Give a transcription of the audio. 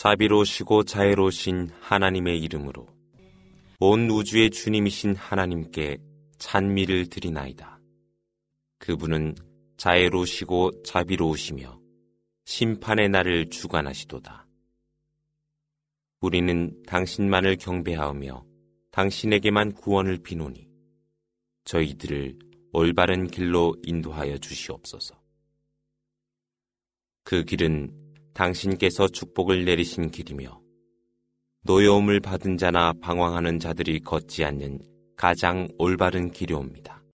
자비로우시고 자애로우신 하나님의 이름으로 온 우주의 주님이신 하나님께 찬미를 드리나이다. 그분은 자애로우시고 자비로우시며 심판의 날을 주관하시도다. 우리는 당신만을 경배하며 당신에게만 구원을 비노니 저희들을 올바른 길로 인도하여 주시옵소서. 그 길은 당신께서 축복을 내리신 길이며 노여움을 받은 자나 방황하는 자들이 걷지 않는 가장 올바른 길이옵니다.